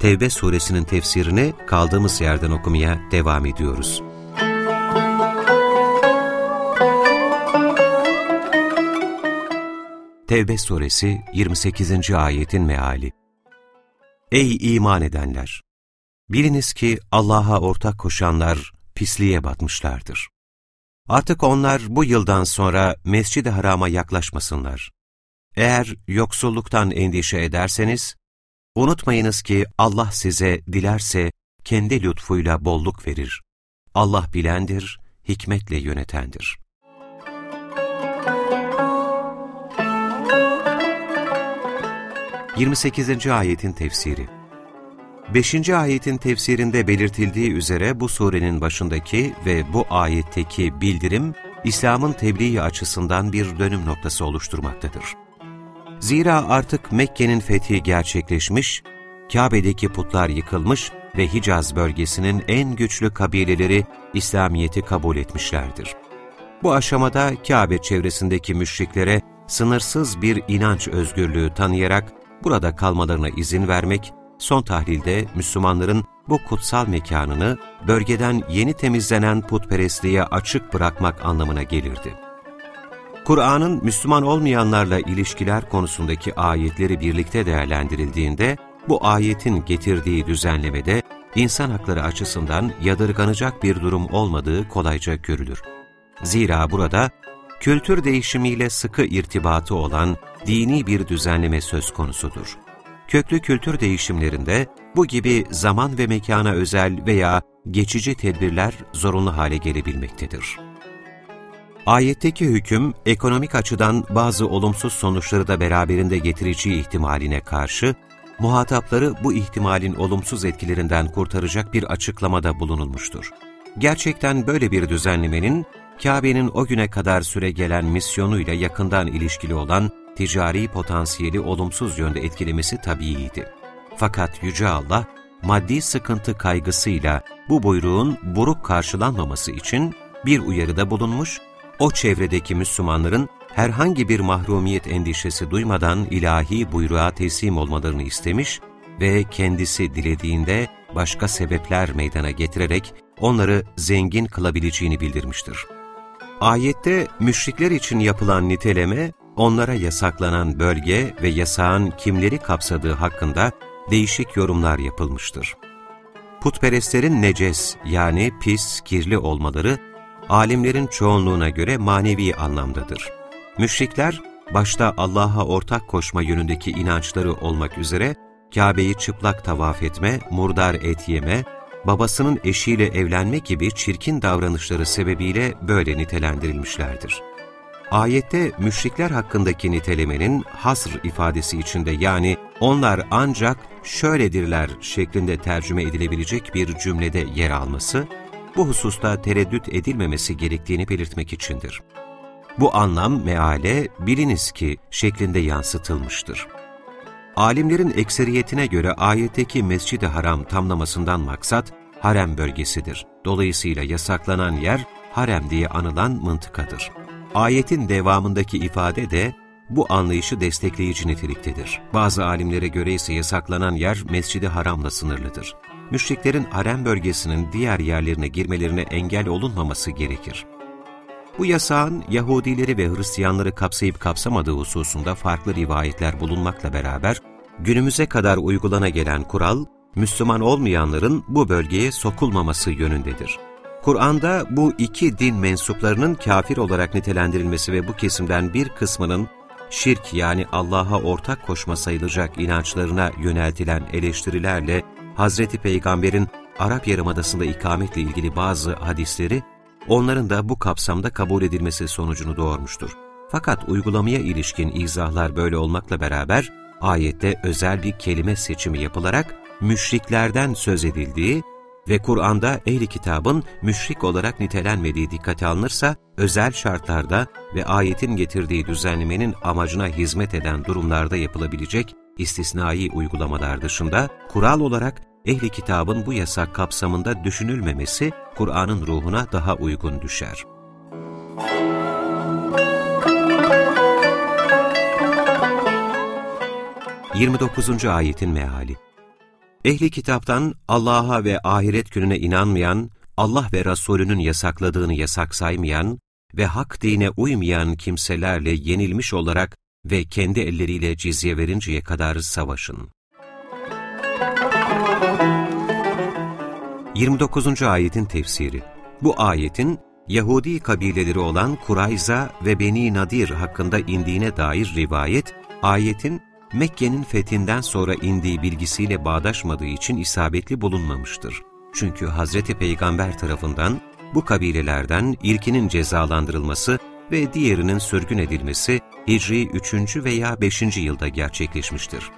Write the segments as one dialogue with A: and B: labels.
A: Tevbe suresinin tefsirini kaldığımız yerden okumaya devam ediyoruz. Tevbe suresi 28. ayetin meali Ey iman edenler! Biliniz ki Allah'a ortak koşanlar pisliğe batmışlardır. Artık onlar bu yıldan sonra Mescid-i Haram'a yaklaşmasınlar. Eğer yoksulluktan endişe ederseniz, unutmayınız ki Allah size dilerse kendi lütfuyla bolluk verir. Allah bilendir, hikmetle yönetendir. Yirmi sekizinci ayetin tefsiri 5. ayetin tefsirinde belirtildiği üzere bu surenin başındaki ve bu ayetteki bildirim, İslam'ın tebliği açısından bir dönüm noktası oluşturmaktadır. Zira artık Mekke'nin fethi gerçekleşmiş, Kabe'deki putlar yıkılmış ve Hicaz bölgesinin en güçlü kabileleri İslamiyet'i kabul etmişlerdir. Bu aşamada Kabe çevresindeki müşriklere sınırsız bir inanç özgürlüğü tanıyarak burada kalmalarına izin vermek son tahlilde Müslümanların bu kutsal mekanını bölgeden yeni temizlenen putperestliğe açık bırakmak anlamına gelirdi. Kur'an'ın Müslüman olmayanlarla ilişkiler konusundaki ayetleri birlikte değerlendirildiğinde, bu ayetin getirdiği düzenlemede insan hakları açısından yadırganacak bir durum olmadığı kolayca görülür. Zira burada kültür değişimiyle sıkı irtibatı olan dini bir düzenleme söz konusudur köklü kültür değişimlerinde bu gibi zaman ve mekana özel veya geçici tedbirler zorunlu hale gelebilmektedir. Ayetteki hüküm, ekonomik açıdan bazı olumsuz sonuçları da beraberinde getireceği ihtimaline karşı, muhatapları bu ihtimalin olumsuz etkilerinden kurtaracak bir açıklamada bulunulmuştur. Gerçekten böyle bir düzenlemenin, Kabe'nin o güne kadar süre gelen misyonuyla yakından ilişkili olan ticari potansiyeli olumsuz yönde etkilemesi tabiiydi. Fakat Yüce Allah, maddi sıkıntı kaygısıyla bu buyruğun buruk karşılanmaması için bir uyarıda bulunmuş, o çevredeki Müslümanların herhangi bir mahrumiyet endişesi duymadan ilahi buyruğa teslim olmalarını istemiş ve kendisi dilediğinde başka sebepler meydana getirerek onları zengin kılabileceğini bildirmiştir. Ayette müşrikler için yapılan niteleme, onlara yasaklanan bölge ve yasağın kimleri kapsadığı hakkında değişik yorumlar yapılmıştır. Putperestlerin neces yani pis, kirli olmaları, alimlerin çoğunluğuna göre manevi anlamdadır. Müşrikler, başta Allah'a ortak koşma yönündeki inançları olmak üzere, Kabe'yi çıplak tavaf etme, murdar et yeme, babasının eşiyle evlenme gibi çirkin davranışları sebebiyle böyle nitelendirilmişlerdir. Ayette müşrikler hakkındaki nitelemenin hasr ifadesi içinde yani onlar ancak şöyledirler şeklinde tercüme edilebilecek bir cümlede yer alması, bu hususta tereddüt edilmemesi gerektiğini belirtmek içindir. Bu anlam meale biliniz ki şeklinde yansıtılmıştır. Alimlerin ekseriyetine göre ayetteki Mescid-i Haram tamlamasından maksat harem bölgesidir. Dolayısıyla yasaklanan yer harem diye anılan mıntıkadır. Ayetin devamındaki ifade de bu anlayışı destekleyici niteliktedir. Bazı alimlere göre ise yasaklanan yer Mescid-i Haram'la sınırlıdır. Müşriklerin harem bölgesinin diğer yerlerine girmelerine engel olunmaması gerekir. Bu yasağın Yahudileri ve Hristiyanları kapsayıp kapsamadığı hususunda farklı rivayetler bulunmakla beraber, günümüze kadar uygulana gelen kural, Müslüman olmayanların bu bölgeye sokulmaması yönündedir. Kur'an'da bu iki din mensuplarının kafir olarak nitelendirilmesi ve bu kesimden bir kısmının şirk yani Allah'a ortak koşma sayılacak inançlarına yöneltilen eleştirilerle Hazreti Peygamber'in Arap Yarımadası'nda ikametle ilgili bazı hadisleri onların da bu kapsamda kabul edilmesi sonucunu doğurmuştur. Fakat uygulamaya ilişkin izahlar böyle olmakla beraber ayette özel bir kelime seçimi yapılarak müşriklerden söz edildiği ve Kur'an'da ehli kitabın müşrik olarak nitelenmediği dikkate alınırsa, özel şartlarda ve ayetin getirdiği düzenlemenin amacına hizmet eden durumlarda yapılabilecek istisnai uygulamalar dışında, kural olarak ehli kitabın bu yasak kapsamında düşünülmemesi, Kur'an'ın ruhuna daha uygun düşer. 29. ayetin meali Ehli kitaptan Allah'a ve ahiret gününe inanmayan, Allah ve Resulünün yasakladığını yasak saymayan ve hak dine uymayan kimselerle yenilmiş olarak ve kendi elleriyle cizye verinceye kadar savaşın. 29. ayetin tefsiri Bu ayetin Yahudi kabileleri olan Kurayza ve Beni Nadir hakkında indiğine dair rivayet, ayetin Mekke'nin fethinden sonra indiği bilgisiyle bağdaşmadığı için isabetli bulunmamıştır. Çünkü Hazreti Peygamber tarafından bu kabilelerden ilkinin cezalandırılması ve diğerinin sürgün edilmesi Hicri 3. veya 5. yılda gerçekleşmiştir.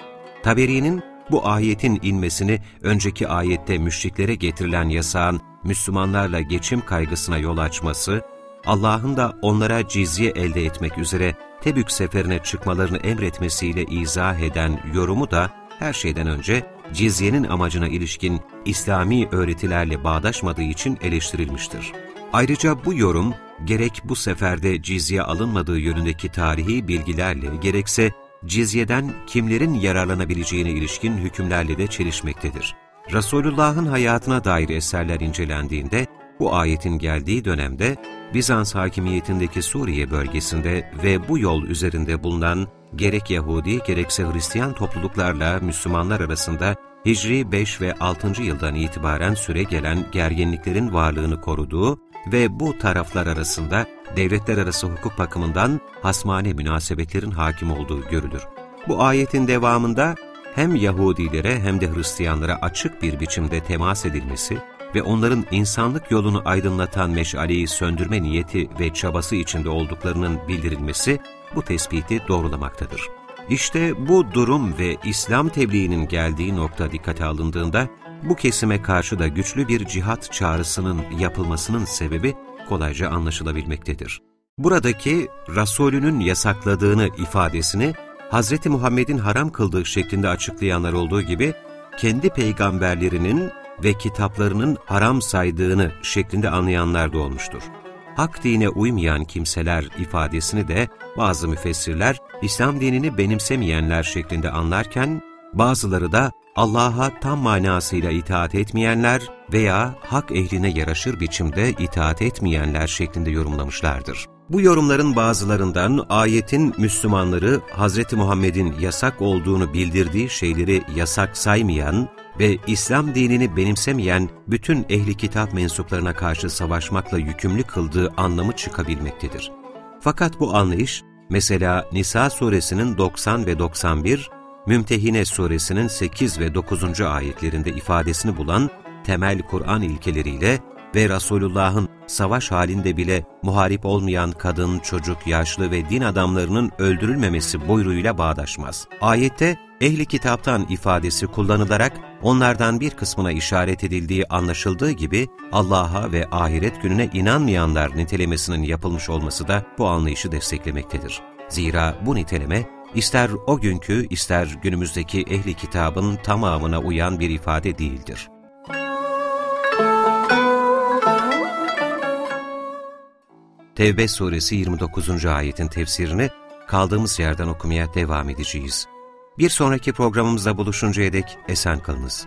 A: Taberi'nin bu ayetin inmesini önceki ayette müşriklere getirilen yasağın Müslümanlarla geçim kaygısına yol açması, Allah'ın da onlara cizye elde etmek üzere Tebük seferine çıkmalarını emretmesiyle izah eden yorumu da her şeyden önce cizyenin amacına ilişkin İslami öğretilerle bağdaşmadığı için eleştirilmiştir. Ayrıca bu yorum, gerek bu seferde cizye alınmadığı yönündeki tarihi bilgilerle, gerekse cizyeden kimlerin yararlanabileceğine ilişkin hükümlerle de çelişmektedir. Resulullah'ın hayatına dair eserler incelendiğinde, bu ayetin geldiği dönemde Bizans hakimiyetindeki Suriye bölgesinde ve bu yol üzerinde bulunan gerek Yahudi gerekse Hristiyan topluluklarla Müslümanlar arasında Hicri 5 ve 6. yıldan itibaren süre gelen gerginliklerin varlığını koruduğu ve bu taraflar arasında devletler arası hukuk bakımından hasmane münasebetlerin hakim olduğu görülür. Bu ayetin devamında hem Yahudilere hem de Hristiyanlara açık bir biçimde temas edilmesi ve onların insanlık yolunu aydınlatan meşaleyi söndürme niyeti ve çabası içinde olduklarının bildirilmesi bu tespiti doğrulamaktadır. İşte bu durum ve İslam tebliğinin geldiği nokta dikkate alındığında, bu kesime karşı da güçlü bir cihat çağrısının yapılmasının sebebi kolayca anlaşılabilmektedir. Buradaki Rasulünün yasakladığını ifadesini Hz. Muhammed'in haram kıldığı şeklinde açıklayanlar olduğu gibi, kendi peygamberlerinin ve kitaplarının haram saydığını şeklinde anlayanlar da olmuştur. Hak dine uymayan kimseler ifadesini de bazı müfessirler İslam dinini benimsemeyenler şeklinde anlarken, bazıları da Allah'a tam manasıyla itaat etmeyenler veya hak ehline yaraşır biçimde itaat etmeyenler şeklinde yorumlamışlardır. Bu yorumların bazılarından ayetin Müslümanları Hz. Muhammed'in yasak olduğunu bildirdiği şeyleri yasak saymayan ve İslam dinini benimsemeyen bütün ehli kitap mensuplarına karşı savaşmakla yükümlü kıldığı anlamı çıkabilmektedir. Fakat bu anlayış, mesela Nisa suresinin 90 ve 91, Mümtehine suresinin 8 ve 9. ayetlerinde ifadesini bulan temel Kur'an ilkeleriyle ve Resulullah'ın savaş halinde bile muharip olmayan kadın, çocuk, yaşlı ve din adamlarının öldürülmemesi buyruğuyla bağdaşmaz. Ayette ehli kitaptan ifadesi kullanılarak onlardan bir kısmına işaret edildiği anlaşıldığı gibi Allah'a ve ahiret gününe inanmayanlar nitelemesinin yapılmış olması da bu anlayışı desteklemektedir. Zira bu niteleme ister o günkü ister günümüzdeki ehli kitabın tamamına uyan bir ifade değildir. Tevbe suresi 29. ayetin tefsirini kaldığımız yerden okumaya devam edeceğiz. Bir sonraki programımızda buluşuncaya dek esen kalınız.